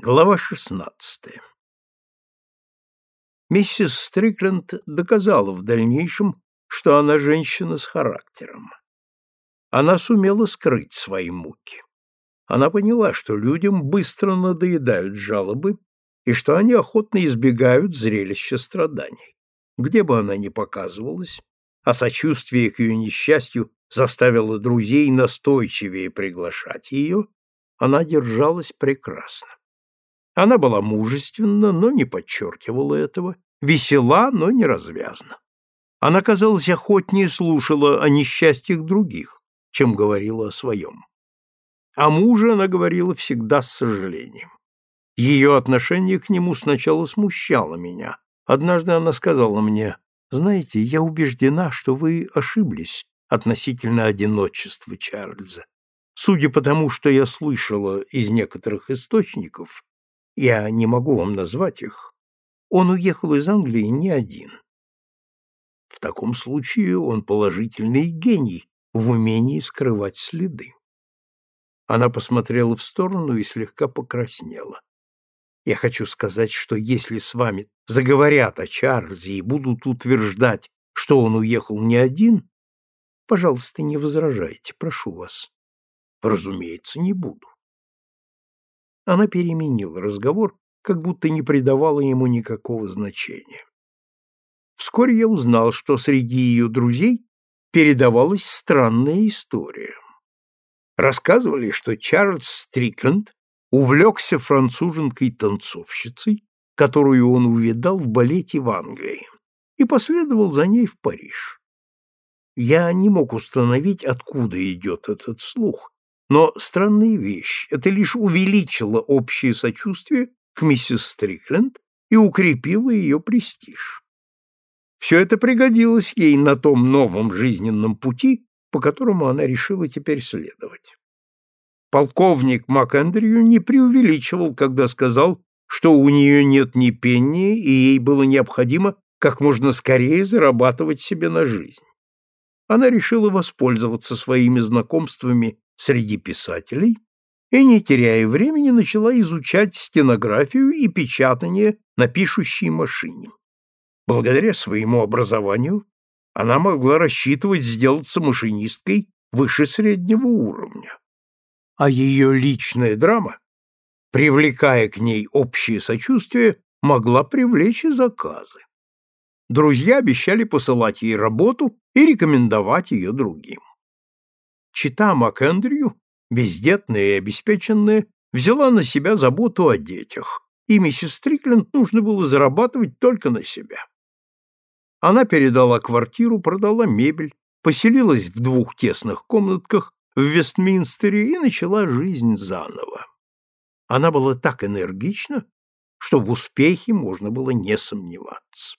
Глава 16. Миссис Стрикленд доказала в дальнейшем, что она женщина с характером. Она сумела скрыть свои муки. Она поняла, что людям быстро надоедают жалобы и что они охотно избегают зрелища страданий. Где бы она ни показывалась, а сочувствие к ее несчастью заставило друзей настойчивее приглашать ее, она держалась прекрасно. Она была мужественна, но не подчеркивала этого, весела, но не развязна. Она, казалось, охотнее слушала о несчастьях других, чем говорила о своем. О муже она говорила всегда с сожалением. Ее отношение к нему сначала смущало меня. Однажды она сказала мне, «Знаете, я убеждена, что вы ошиблись относительно одиночества Чарльза. Судя по тому, что я слышала из некоторых источников, я не могу вам назвать их, он уехал из Англии не один. В таком случае он положительный гений в умении скрывать следы. Она посмотрела в сторону и слегка покраснела. Я хочу сказать, что если с вами заговорят о Чарльзе и будут утверждать, что он уехал не один, пожалуйста, не возражайте, прошу вас. Разумеется, не буду. Она переменила разговор, как будто не придавала ему никакого значения. Вскоре я узнал, что среди ее друзей передавалась странная история. Рассказывали, что Чарльз Стрикленд увлекся француженкой-танцовщицей, которую он увидал в балете в Англии, и последовал за ней в Париж. Я не мог установить, откуда идет этот слух, но странная вещь, это лишь увеличило общее сочувствие к миссис Стрикленд и укрепило ее престиж. Все это пригодилось ей на том новом жизненном пути, по которому она решила теперь следовать. Полковник МакЭндрю не преувеличивал, когда сказал, что у нее нет ни пенни, и ей было необходимо как можно скорее зарабатывать себе на жизнь. Она решила воспользоваться своими знакомствами среди писателей и, не теряя времени, начала изучать стенографию и печатание на пишущей машине. Благодаря своему образованию она могла рассчитывать сделаться машинисткой выше среднего уровня. А ее личная драма, привлекая к ней общее сочувствие, могла привлечь и заказы. Друзья обещали посылать ей работу и рекомендовать ее другим. Чита МакЭндрю, бездетная и обеспеченная, взяла на себя заботу о детях, и миссис Стрикленд нужно было зарабатывать только на себя. Она передала квартиру, продала мебель, поселилась в двух тесных комнатках в Вестминстере и начала жизнь заново. Она была так энергична, что в успехе можно было не сомневаться.